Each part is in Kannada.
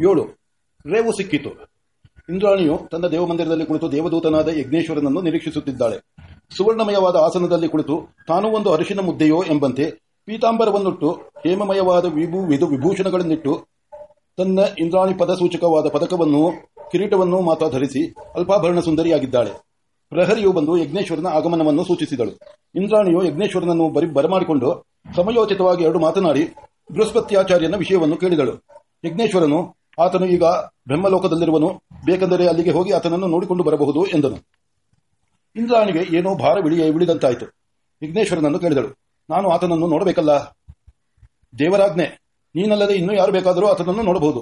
ಏಳು. ರೇವು ಸಿಕ್ಕಿತು. ಇಂದ್ರಾಣಿಯು ತನ್ನ ದೇವಮಂದಿರದಲ್ಲಿ ಕುಳಿತು ದೇವದೂತನಾದ ಯಜ್ಞೇಶ್ವರನನ್ನು ನಿರೀಕ್ಷಿಸುತ್ತಿದ್ದಾಳೆ. ಸುವರ್ಣಮಯವಾದ ಆಸನದಲ್ಲಿ ಕುಳಿತು ತಾನು ಒಂದು ಅರಿಶಿನ ಮುದ್ದೆಯೋ ಎಂಬಂತೆ ಪೀತಾಂಬರವನ್ನುಟ್ಟು ಹೇಮಮಯವಾದ ವಿಭೂ ವಿಧು ವಿಭೂಷಣಗಳನ್ನಿಟ್ಟು ತನ್ನ ಇಂದ್ರಾಣಿ ಪದಸೂಚಕವಾದ ಪದಕವನ್ನು ಕಿರೀಟವನ್ನು ಮಾತ್ರ ಧರಿಸಿ ಅಲ್ಪಾಭರಣ ಸುಂದರಿಯಾಗಿದ್ದಾಳೆ. ಪ್ರಹರಿಯು ಬಂದು ಯಜ್ಞೇಶ್ವರನ ಆಗಮನವನ್ನು ಸೂಚಿಸಿದಳು. ಇಂದ್ರಾಣಿಯು ಯಜ್ಞೇಶ್ವರನನ್ನು ಬರಿ ಬರಮಾಡಿಕೊಂಡು ಸಮಯೋಚಿತವಾಗಿ ಎರಡು ಮಾತನಾಡಿ ಬೃಹಸ್ಪತ್ಯಾಚಾರ್ಯನ ವಿಷಯವನ್ನು ಕೇಳಿದಳು. ಯಜ್ಞೇಶ್ವರನು ಆತನು ಈಗ ಬ್ರಹ್ಮಲೋಕದಲ್ಲಿರುವನು. ಬೇಕೆಂದರೆ ಅಲ್ಲಿಗೆ ಹೋಗಿ ಆತನನ್ನು ನೋಡಿಕೊಂಡು ಬರಬಹುದು ಎಂದನು. ಇಂದ್ರಾಣಿಗೆ ಏನೋ ಭಾರ ಬಿಳಿಯ ಬಿಳಿದಂತಾಯಿತು ವಿಘ್ನೇಶ್ವರನನ್ನು ಕೇಳಿದಳು. ನಾನು ಆತನನ್ನು ನೋಡಬೇಕಲ್ಲ? ದೇವರಾಜ್ಞೆ, ನೀನಲ್ಲದೆ ಇನ್ನೂ ಯಾರು ಬೇಕಾದರೂ ಆತನನ್ನು ನೋಡಬಹುದು.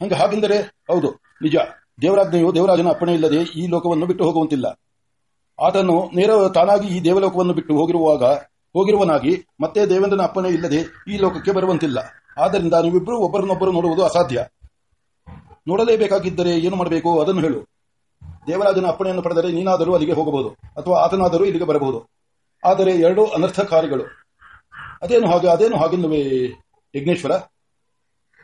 ಹಂಗೆ ಹಾಗೆಂದರೆ, ಹೌದು, ನಿಜ. ದೇವರಾಜ್ಞೆಯು ದೇವರಾಜನ ಅಪ್ಪಣೆ ಇಲ್ಲದೆ ಈ ಲೋಕವನ್ನು ಬಿಟ್ಟು ಹೋಗುವಂತಿಲ್ಲ. ಆತನು ನೇರ ತಾನಾಗಿ ಈ ದೇವಲೋಕವನ್ನು ಬಿಟ್ಟು ಹೋಗಿರುವಾಗ, ಹೋಗಿರುವನಾಗಿ ಮತ್ತೆ ದೇವೇಂದ್ರನ ಅಪ್ಪಣೆ ಇಲ್ಲದೆ ಈ ಲೋಕಕ್ಕೆ ಬರುವಂತಿಲ್ಲ. ಆದ್ದರಿಂದ ನೀವಿಬ್ಬರು ಒಬ್ಬರನ್ನೊಬ್ಬರು ನೋಡುವುದು ಅಸಾಧ್ಯ. ನೋಡಲೇಬೇಕಾಗಿದ್ದರೆ ಏನು ಮಾಡಬೇಕು? ಅದನ್ನು ಹೇಳು. ದೇವರಾಜನ ಅಪ್ಪಣೆಯನ್ನು ಪಡೆದರೆ ನೀನಾದರೂ ಅಲ್ಲಿಗೆ ಹೋಗಬಹುದು, ಅಥವಾ ಆತನಾದರೂ ಇಲ್ಲಿಗೆ ಬರಬಹುದು. ಆದರೆ ಎರಡು ಅನರ್ಥಕಾರಿಗಳು. ಅದೇನು ಹಾಗೆ, ಅದೇನು ಹಾಗೆಲ್ಲವೇ ಯಜ್ಞೇಶ್ವರ?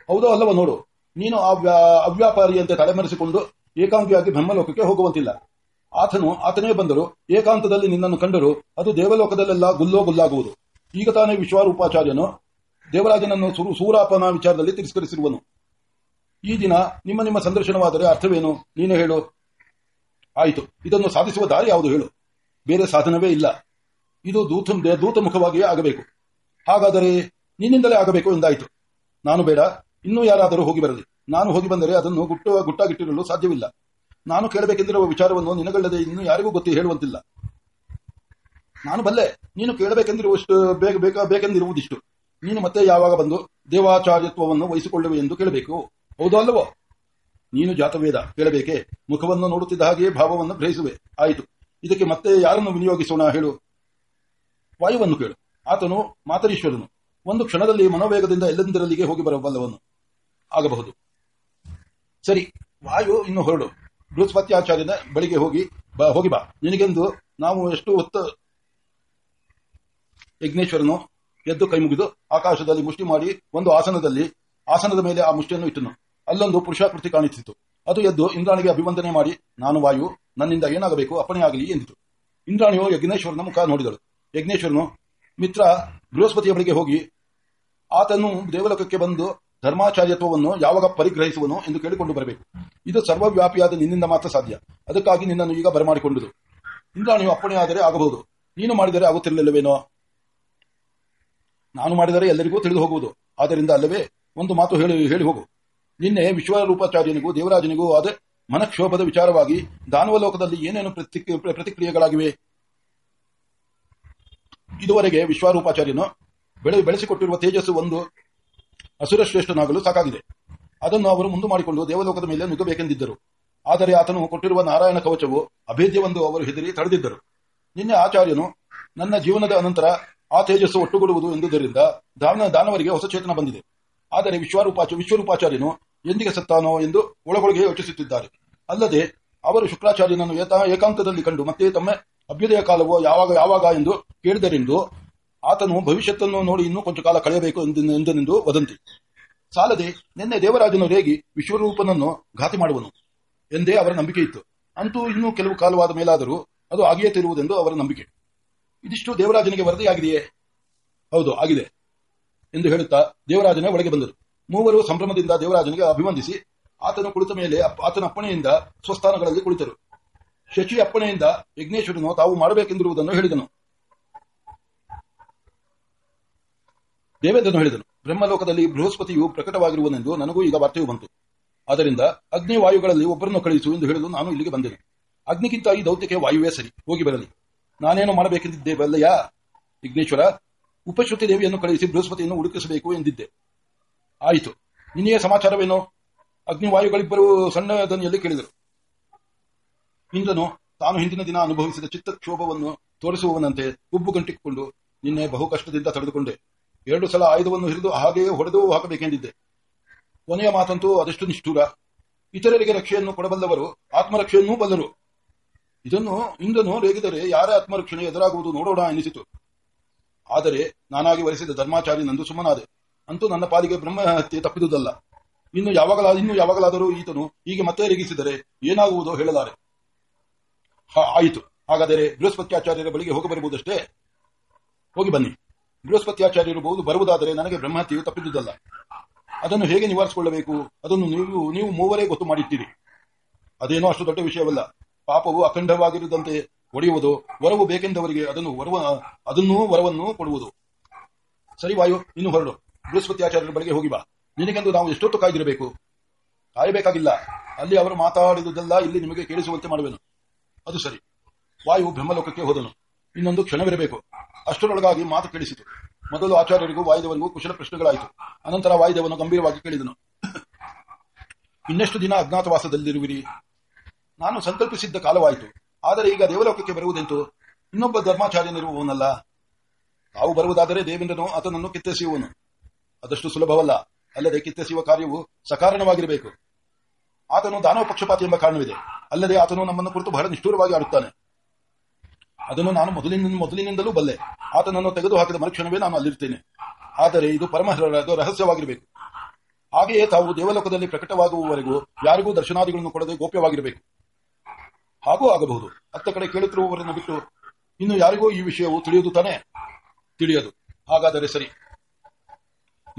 ಹೌದೋ ಅಲ್ಲವೋ ನೋಡು. ನೀನು ಅವ್ಯಾಪಾರಿಯಂತೆ ತಲೆಮರೆಸಿಕೊಂಡು ಏಕಾಂಗಿಯಾಗಿ ಬ್ರಹ್ಮಲೋಕಕ್ಕೆ ಹೋಗುವಂತಿಲ್ಲ. ಆತನು, ಆತನೇ ಬಂದರು ಏಕಾಂತದಲ್ಲಿ ನಿನ್ನನ್ನು ಕಂಡರು ಅದು ದೇವಲೋಕದಲ್ಲೆಲ್ಲ ಗುಲ್ಲೋ ಗುಲ್ಲಾಗುವುದು. ಈಗ ತಾನೇ ವಿಶ್ವರೂಪಾಚಾರ್ಯನು ದೇವರಾಜನನ್ನು ಸುರು- ಸೂರಾಪನ ವಿಚಾರದಲ್ಲಿ ತಿರಸ್ಕರಿಸಿರುವನು. ಈ ದಿನ ನಿಮ್ಮ ನಿಮ್ಮ ಸಂದರ್ಶನವಾದರೆ ಅರ್ಥವೇನು? ನೀನೇ ಹೇಳು. ಆಯಿತು. ಇದನ್ನು ಸಾಧಿಸುವ ದಾರಿ ಯಾವುದು ಹೇಳು. ಬೇರೆ ಸಾಧನವೇ ಇಲ್ಲ. ಇದು ದೂತ ದೂತ ಮುಖವಾಗಿಯೇ ಆಗಬೇಕು. ಹಾಗಾದರೆ ನಿನ್ನಿಂದಲೇ ಆಗಬೇಕು ಎಂದಾಯಿತು. ನಾನು ಬೇಡ. ಇನ್ನೂ ಯಾರಾದರೂ ಹೋಗಿ ಬರಲಿ. ನಾನು ಹೋಗಿ ಬಂದರೆ ಅದನ್ನು ಗುಟ್ಟು ಗುಟ್ಟಾಗಿಟ್ಟಿರಲು ಸಾಧ್ಯವಿಲ್ಲ. ನಾನು ಕೇಳಬೇಕೆಂದಿರುವ ವಿಚಾರವನ್ನು ನಿನಗಲ್ಲದೆ ಇನ್ನು ಯಾರಿಗೂ ಗೊತ್ತಿ ಹೇಳುವಂತಿಲ್ಲ. ನಾನು ಬಲ್ಲೆ. ನೀನು ಕೇಳಬೇಕೆಂದಿರುವಷ್ಟು ಬೇಗ ಬೇಕ ಬೇಕೆಂದಿರುವುದಿಷ್ಟು. ನೀನು ಮತ್ತೆ ಯಾವಾಗ ಬಂದು ದೇವಾಚಾರ್ಯತ್ವವನ್ನು ವಹಿಸಿಕೊಳ್ಳುವೆ ಎಂದು ಕೇಳಬೇಕು. ಹೌದೋ ಅಲ್ಲವೋ? ನೀನು ಜಾತವೇದ ಕೇಳಬೇಕೆ ಮುಖವನ್ನು ನೋಡುತ್ತಿದ್ದ ಹಾಗೆಯೇ ಭಾವವನ್ನು ಗ್ರಹಿಸುವೆ. ಆಯಿತು. ಇದಕ್ಕೆ ಮತ್ತೆ ಯಾರನ್ನು ವಿನಿಯೋಗಿಸೋಣ ಹೇಳು? ವಾಯುವನ್ನು ಕೇಳು. ಆತನು ಮಾತರೀಶ್ವರನು. ಒಂದು ಕ್ಷಣದಲ್ಲಿ ಮನೋವೇಗದಿಂದ ಎಲ್ಲೆಂದರಲ್ಲಿಗೆ ಹೋಗಿ ಬರಬಲ್ಲವನು. ಆಗಬಹುದು. ಸರಿ, ವಾಯು ಇನ್ನು ಹೊರಡು. ಬೃಹಸ್ಪತ್ಯಾಚಾರ್ಯನ ಬಳಿಗೆ ಹೋಗಿ ಹೋಗಿ ಬಾ. ನಿನಗೆಂದು ನಾವು ಎಷ್ಟು ಹೊತ್ತು ಯಜ್ಞೇಶ್ವರನು ಎದ್ದು ಕೈ ಮುಗಿದು ಆಕಾಶದಲ್ಲಿ ಮುಷ್ಟಿ ಮಾಡಿ ಒಂದು ಆಸನದಲ್ಲಿ, ಆಸನದ ಮೇಲೆ ಆ ಮುಷ್ಟಿಯನ್ನು ಇಟ್ಟನು. ಅಲ್ಲೊಂದು ಪುರುಷಾಕೃತಿ ಕಾಣಿಸಿತು. ಅದು ಎದ್ದು ಇಂದ್ರಾಣಿಗೆ ಅಭಿವಂದನೆ ಮಾಡಿ, ನಾನು ವಾಯು, ನನ್ನಿಂದ ಏನಾಗಬೇಕು ಅಪ್ಪಣೆಯಾಗಲಿ ಎಂದಿತು. ಇಂದ್ರಾಣಿಯು ಯಜ್ಞೇಶ್ವರನ ಮುಖ ನೋಡಿದಳು. ಯಜ್ಞೇಶ್ವರನು, ಮಿತ್ರ, ಬೃಹಸ್ಪತಿಯ ಬಳಿಗೆ ಹೋಗಿ, ಆತನು ದೇವಲೋಕಕ್ಕೆ ಬಂದು ಧರ್ಮಾಚಾರ್ಯತ್ವವನ್ನು ಯಾವಾಗ ಪರಿಗ್ರಹಿಸುವನು ಎಂದು ಕೇಳಿಕೊಂಡು ಬರಬೇಕು. ಇದು ಸರ್ವವ್ಯಾಪಿಯಾದ ನಿನ್ನಿಂದ ಮಾತ್ರ ಸಾಧ್ಯ. ಅದಕ್ಕಾಗಿ ನಿನ್ನನ್ನು ಈಗ ಬರಮಾಡಿಕೊಂಡುದು. ಇಂದ್ರಾಣಿಯು ಅಪ್ಪಣೆಯಾದರೆ ಆಗಬಹುದು. ನೀನು ಮಾಡಿದರೆ ಆಗುತ್ತಿರಲಿಲ್ಲವೇನೋ? ನಾನು ಮಾಡಿದರೆ ಎಲ್ಲರಿಗೂ ತಿಳಿದು ಹೋಗುವುದು. ಆದ್ದರಿಂದ ಅಲ್ಲವೇ, ಒಂದು ಮಾತು ಹೇಳಿ ಹೇಳಿ ಹೋಗು. ನಿನ್ನೆ ವಿಶ್ವರೂಪಾಚಾರ್ಯನಿಗೂ ದೇವರಾಜನಿಗೂ ಆದ ಮನಕ್ಷೋಭದ ವಿಚಾರವಾಗಿ ದಾನವ ಲೋಕದಲ್ಲಿ ಏನೇನು ಪ್ರತಿಕ್- ಪ್ರತಿಕ್ರಿಯೆಗಳಾಗಿವೆ? ಇದುವರೆಗೆ ವಿಶ್ವರೂಪಾಚಾರ್ಯನು ಬೆಳೆ, ಬೆಳೆಸಿಕೊಟ್ಟಿರುವ ತೇಜಸ್ಸು ಒಂದು ಅಸುರ ಶ್ರೇಷ್ಠನಾಗಲು ಸಾಕಾಗಿದೆ. ಅದನ್ನು ಅವರು ಮುಂದೆ ಮಾಡಿಕೊಂಡು ದೇವಲೋಕದ ಮೇಲೆ ನುಗ್ಗಬೇಕೆಂದಿದ್ದರು. ಆದರೆ ಆತನು ಕೊಟ್ಟಿರುವ ನಾರಾಯಣ ಕವಚವು ಅಭೇದ್ಯವೆಂದು ಅವರು ಹೆದರಿ ತಡೆದಿದ್ದರು. ನಿನ್ನೆ ಆಚಾರ್ಯನು ನನ್ನ ಜೀವನದ ಅನಂತರ ಆ ತೇಜಸ್ಸು ಒಟ್ಟುಗೂಡುವುದು ಎಂದುದರಿಂದ ದಾನ, ದಾನವರಿಗೆ ಹೊಸ ಚೇತನ ಬಂದಿದೆ. ಆದರೆ ವಿಶ್ವರೂಪಾಚ ವಿಶ್ವರೂಪಾಚಾರ್ಯನು ಎಂದಿಗೆ ಸತ್ತಾನೋ ಎಂದು ಒಳಗೊಳಗೆ ಯೋಚಿಸುತ್ತಿದ್ದಾರೆ. ಅಲ್ಲದೆ ಅವರು ಶುಕ್ರಾಚಾರ್ಯನನ್ನು ಏಕಾಂತದಲ್ಲಿ ಕಂಡು ಮತ್ತೆ ತಮ್ಮ ಅಭ್ಯುದಯ ಕಾಲವು ಯಾವಾಗ ಯಾವಾಗ ಎಂದು ಕೇಳಿದರೆಂದು ಆತನು ಭವಿಷ್ಯತ್ತನ್ನು ನೋಡಿ ಇನ್ನೂ ಕೊಂಚ ಕಾಲ ಕಳೆಯಬೇಕು ಎಂದು- ಎಂದನೆಂದು ವದಂತಿ. ಸಾಲದೆ ನಿನ್ನೆ ದೇವರಾಜನು ರೇಗಿ ವಿಶ್ವರೂಪನನ್ನು ಘಾತಿ ಮಾಡುವನು ಎಂದೇ ಅವರ ನಂಬಿಕೆ ಇತ್ತು. ಅಂತೂ ಇನ್ನೂ ಕೆಲವು ಕಾಲವಾದ ಮೇಲಾದರೂ ಅದು ಆಗಿಯೇ ತಿರುವುದೆಂದು ಅವರ ನಂಬಿಕೆ. ಇದಿಷ್ಟು ದೇವರಾಜನಿಗೆ ವರದಿಯಾಗಿದೆಯೇ? ಹೌದು, ಆಗಿದೆ. ಎಂದು ಹೇಳುತ್ತಾ ದೇವರಾಜನ ಒಳಗೆ ಬಂದರು. ಮೂವರು ಸಂಭ್ರಮದಿಂದ ದೇವರಾಜನಿಗೆ ಅಭಿವಂದಿಸಿ ಆತನು ಕುಳಿತ ಮೇಲೆ ಆತನ ಅಪ್ಪಣೆಯಿಂದ ಸ್ವಸ್ಥಾನಗಳಲ್ಲಿ ಕುಳಿತರು. ಶಶಿ ಅಪ್ಪಣೆಯಿಂದ ಯಜ್ಞೇಶ್ವರನು ತಾವು ಮಾಡಬೇಕೆಂದಿರುವುದನ್ನು ಹೇಳಿದನು. ದೇವೇಂದ್ರನು ಹೇಳಿದನು, ಬ್ರಹ್ಮಲೋಕದಲ್ಲಿ ಬೃಹಸ್ಪತಿಯು ಪ್ರಕಟವಾಗಿರುವನೆಂದು ನನಗೂ ಈಗ ವಾರ್ತೆಯು ಬಂತು. ಅದರಿಂದ ಅಗ್ನಿ ವಾಯುಗಳಲ್ಲಿ ಒಬ್ಬರನ್ನು ಕಳುಹಿಸು ಎಂದು ಹೇಳಲು ನಾನು ಇಲ್ಲಿಗೆ ಬಂದೆನು. ಅಗ್ನಿಗಿಂತ ಈ ದೌತ್ಯಕ್ಕೆ ವಾಯುವೇ ಸರಿ, ಹೋಗಿ ಬರಲಿ. ನಾನೇನು ಮಾಡಬೇಕೆಂದಿದ್ದೇವಲ್ಲಯ್ಯ? ವಿಘ್ನೇಶ್ವರ ಉಪಶ್ರುತಿ ದೇವಿಯನ್ನು ಕಳುಹಿಸಿ ಬೃಹಸ್ಪತಿಯನ್ನು ಹುಡುಕಿಸಬೇಕು ಎಂದಿದ್ದೆ. ಆಯಿತು. ನಿನ್ನೆಯ ಸಮಾಚಾರವೇನು? ಅಗ್ನಿವಾಯುಗಳಿಬ್ಬರು ಸಣ್ಣ ಧ್ವನಿಯಲ್ಲಿ ಕೇಳಿದರು. ಇಂದ್ರನು, ತಾನು ಹಿಂದಿನ ದಿನ ಅನುಭವಿಸಿದ ಚಿತ್ತಕ್ಷೋಭವನ್ನು ತೋರಿಸುವವನಂತೆ ಉಬ್ಬು ಗಂಟಿಕೊಂಡು ನಿನ್ನೆ ಬಹು ಕಷ್ಟದಿಂದ ತಡೆದುಕೊಂಡೆ. ಎರಡು ಸಲ ಆಯುಧವನ್ನು ಹಿಡಿದು ಹಾಗೆಯೇ ಹೊಡೆದು ಹಾಕಬೇಕೆಂದಿದ್ದೆ. ಕೊನೆಯ ಮಾತಂತೂ ಅದೆಷ್ಟು ನಿಷ್ಠೂರ. ಇತರರಿಗೆ ರಕ್ಷೆಯನ್ನು ಕೊಡಬಲ್ಲವರು ಆತ್ಮರಕ್ಷೆಯನ್ನೂ ಬಲ್ಲರು. ಇದನ್ನು ಇಂದ್ರನು ರೇಗಿದರೆ ಯಾರ ಆತ್ಮರಕ್ಷಣೆ ಎದುರಾಗುವುದು ನೋಡೋಣ ಎನಿಸಿತು. ಆದರೆ ನಾನಾಗಿ ವರಿಸಿದ ಧರ್ಮಾಚಾರ್ಯನಂದು ಸುಮ್ಮನಾದೆ. ಅಂತೂ ನನ್ನ ಪಾಲಿಗೆ ಬ್ರಹ್ಮ ಹತ್ಯೆ ತಪ್ಪಿದುದಲ್ಲ. ಇನ್ನು ಯಾವಾಗಲ, ಇನ್ನು ಯಾವಾಗಲಾದರೂ ಈತನು ಹೀಗೆ ಮತ್ತೆ ರೇಗಿಸಿದರೆ ಏನಾಗುವುದೋ ಹೇಳಲಾರೆ. ಆಯಿತು. ಹಾಗಾದರೆ ಬೃಹಸ್ಪತ್ಯಾಚಾರ್ಯರ ಬಳಿಗೆ ಹೋಗಿ ಬರಬಹುದಷ್ಟೇ? ಹೋಗಿ ಬನ್ನಿ. ಬೃಹಸ್ಪತ್ಯಾಚಾರ್ಯರು ಬರುವುದಾದರೆ ನನಗೆ ಬ್ರಹ್ಮಹತ್ಯೆಯು ತಪ್ಪಿದುದಲ್ಲ. ಅದನ್ನು ಹೇಗೆ ನಿವಾರಿಸಿಕೊಳ್ಳಬೇಕು? ಅದನ್ನು ನೀವು ನೀವು ಮೂವರೇ ಗೊತ್ತು ಮಾಡಿಟ್ಟಿರಿ ಅದೇನೋ ಅಷ್ಟು ದೊಡ್ಡ ವಿಷಯವಲ್ಲ. ಪಾಪವು ಅಖಂಡವಾಗಿರುವಂತೆ ಒಡೆಯುವುದು, ವರವು ಬೇಕೆಂದವರಿಗೆ ಅದನ್ನು ವರವ, ಅದನ್ನೂ ವರವನ್ನು ಕೊಡುವುದು. ಸರಿ ವಾಯು, ಇನ್ನು ಹೊರಡು. ಬೃಹಸ್ಪತ್ಯಾಚಾರ್ಯರ ಬಳಿಗೆ ಹೋಗಿ ಬಾ. ನಿನಗೆಂದು ನಾವು ಎಷ್ಟೊತ್ತು ಕಾಯ್ದಿರಬೇಕು? ಕಾಯಬೇಕಾಗಿಲ್ಲ. ಅಲ್ಲಿ ಅವರು ಮಾತಾಡಿದುದೆಲ್ಲ ಇಲ್ಲಿ ನಿಮಗೆ ಕೇಳಿಸುವಂತೆ ಮಾಡುವೆನು. ಅದು ಸರಿ. ವಾಯು ಬ್ರಹ್ಮಲೋಕಕ್ಕೆ ಹೋದನು. ಇನ್ನೊಂದು ಕ್ಷಣವಿರಬೇಕು. ಅಷ್ಟರೊಳಗಾಗಿ ಮಾತು ಕೇಳಿಸಿತು. ಮೊದಲು ಆಚಾರ್ಯರಿಗೂ ವಾಯುದೇವರಿಗೂ ಕುಶಲ ಪ್ರಶ್ನೆಗಳಾಯಿತು. ಅನಂತರ ವಾಯುದೇವನು ಗಂಭೀರವಾಗಿ ಕೇಳಿದನು. ಇನ್ನೆಷ್ಟು ದಿನ ಅಜ್ಞಾತವಾಸದಲ್ಲಿರುವಿರಿ? ನಾನು ಸಂಕಲ್ಪಿಸಿದ್ದ ಕಾಲವಾಯಿತು. ಆದರೆ ಈಗ ದೇವಲೋಕಕ್ಕೆ ಬರುವುದೆಂತು? ಇನ್ನೊಬ್ಬ ಧರ್ಮಾಚಾರ್ಯನಿರುವವನಲ್ಲ. ತಾವು ಬರುವುದಾದರೆ ದೇವೇಂದ್ರನು ಆತನನ್ನು ಕಿತ್ತೆಸೆಯುವನು. ಅದಷ್ಟು ಸುಲಭವಲ್ಲ. ಅಲ್ಲದೆ ಕಿತ್ತೆಸೆಯುವ ಕಾರ್ಯವು ಸಕಾರಣವಾಗಿರಬೇಕು. ಆತನು ದಾನವ ಪಕ್ಷಪಾತಿ ಎಂಬ ಕಾರಣವಿದೆ. ಅಲ್ಲದೆ ಆತನು ನಮ್ಮನ್ನು ಕುರಿತು ಬಹಳ ನಿಷ್ಠೂರವಾಗಿ ಆಡುತ್ತಾನೆ. ಅದನ್ನು ನಾನು ಮೊದಲಿನ ಮೊದಲಿನಿಂದಲೂ ಬಲ್ಲೆ. ಆತನನ್ನು ತೆಗೆದು ಹಾಕಿದ ಮರುಕ್ಷಣವೇ ನಾನು ಅಲ್ಲಿರ್ತೇನೆ ಆದರೆ ಇದು ಪರಮ ರ- ರಹಸ್ಯವಾಗಿರಬೇಕು. ಹಾಗೆಯೇ ತಾವು ದೇವಲೋಕದಲ್ಲಿ ಪ್ರಕಟವಾಗುವವರೆಗೂ ಯಾರಿಗೂ ದರ್ಶನಾದಿಗಳನ್ನು ಕೊಡದೆ ಗೋಪ್ಯವಾಗಿರಬೇಕು. ಹಾಗೂ ಆಗಬಹುದು. ಅತ್ತ ಕಡೆ ಕೇಳುತ್ತಿರುವವರನ್ನು ಬಿಟ್ಟು ಇನ್ನು ಯಾರಿಗೂ ಈ ವಿಷಯವು ತಿಳಿಯುವುದು ತಾನೇ ತಿಳಿಯದು. ಹಾಗಾದರೆ ಸರಿ.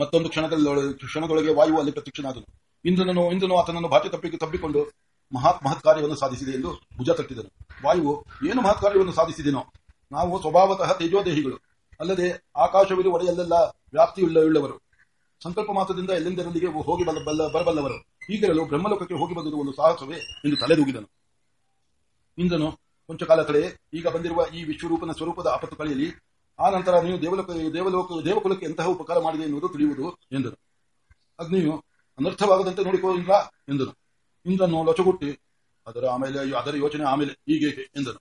ಮತ್ತೊಂದು ಕ್ಷಣದಲ್ಲಿ ಕ್ಷಣದೊಳಗೆ ವಾಯು ಅಲ್ಲಿ ಪ್ರತ್ಯಕ್ಷನಾದನು. ಇಂದ್ರನನ್ನು ಇಂದ್ರನು ಆತನನ್ನು ಬಾಟಿ ತಪ್ಪಿಗೆ ತಪ್ಪಿಕೊಂಡು ಮಹತ್ ಮಹತ್ ಕಾರ್ಯವನ್ನು ಸಾಧಿಸಿದೆ ಎಂದು ಭುಜ ತಟ್ಟಿದನು. ವಾಯುವು ಏನು ಮಹತ್ ಕಾರ್ಯವನ್ನು ಸಾಧಿಸಿದೆನೋ? ನಾವು ಸ್ವಭಾವತಃ ತೇಜೋದೇಹಿಗಳು. ಅಲ್ಲದೆ ಆಕಾಶವಿರುವ ಒಡೆಯಲ್ಲೆಲ್ಲ ವ್ಯಾಪ್ತಿಯುಳ್ಳವರು ಸಂಕಲ್ಪ ಮಾತ್ರದಿಂದ ಎಲ್ಲೆಂದರಲ್ಲಿಗೆ ಹೋಗಿ ಬಲ್ಲ ಬಲ್ಲ- ಬರಬಲ್ಲವರು. ಈಗಿರಲು ಬ್ರಹ್ಮಲೋಕಕ್ಕೆ ಹೋಗಿ ಬಂದುದು ಒಂದು ಸಾಹಸವೇ ಎಂದು ತಲೆದೂಗಿದನು. ಇಂದ್ರನು ಕೊಂಚ ಕಾಲ ತಡೆ ಈಗ ಬಂದಿರುವ ಈ ವಿಶ್ವರೂಪನ ಸ್ವರೂಪದ ಆಪತ್ತು ಕಳೆಯಲಿ. ಆ ನಂತರ ನೀವು ದೇವಲೋಕ ದೇವಲೋಕ, ದೇವಕುಲಕ್ಕೆ ಎಂತಹ ಉಪಕಾರ ಮಾಡಿದೆ ಎನ್ನುವುದು ತಿಳಿಯುವುದು ಎಂದನು ಅಗ್ನಿಯು ಅನರ್ಥವಾಗದಂತೆ ನೋಡಿಕೋ ಇಂದ್ರ ಎಂದನು ಇಂದ್ರನು ಲೊಚಗುಟ್ಟಿ, ಅದರ ಆಮೇಲೆ, ಅದರ ಯೋಚನೆ ಆಮೇಲೆ ಹೀಗೆ ಎಂದನು